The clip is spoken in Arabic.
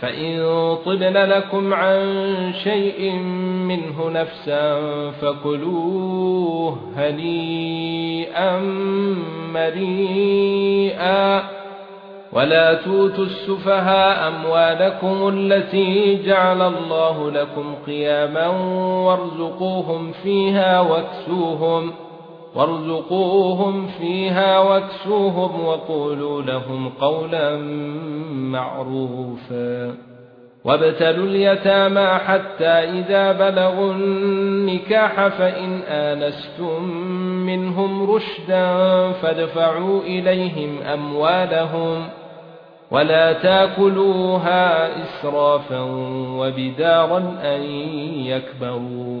فَإِن طِبْنَ لَكُمْ عَن شَيْءٍ مِنْهُ نَفْسًا فَكُلُوهُ هَنِيئًا مَرِيئًا وَلَا تُؤْتُوا السُّفَهَاءَ أَمْوَالَكُمُ الَّتِي جَعَلَ اللَّهُ لَكُمْ قِيَامًا وَارْزُقُوهُمْ فِيهَا وَاكْسُوهُمْ وارزقوهم فيها واكسوهم وقولوا لهم قولا معروفا. وابتلوا اليتامى حتى إذا بلغوا النكاح فإن آنستم منهم رشدا فادفعوا إليهم أموالهم ولا تاكلوها إسرافا وبدارا أن يكبروا.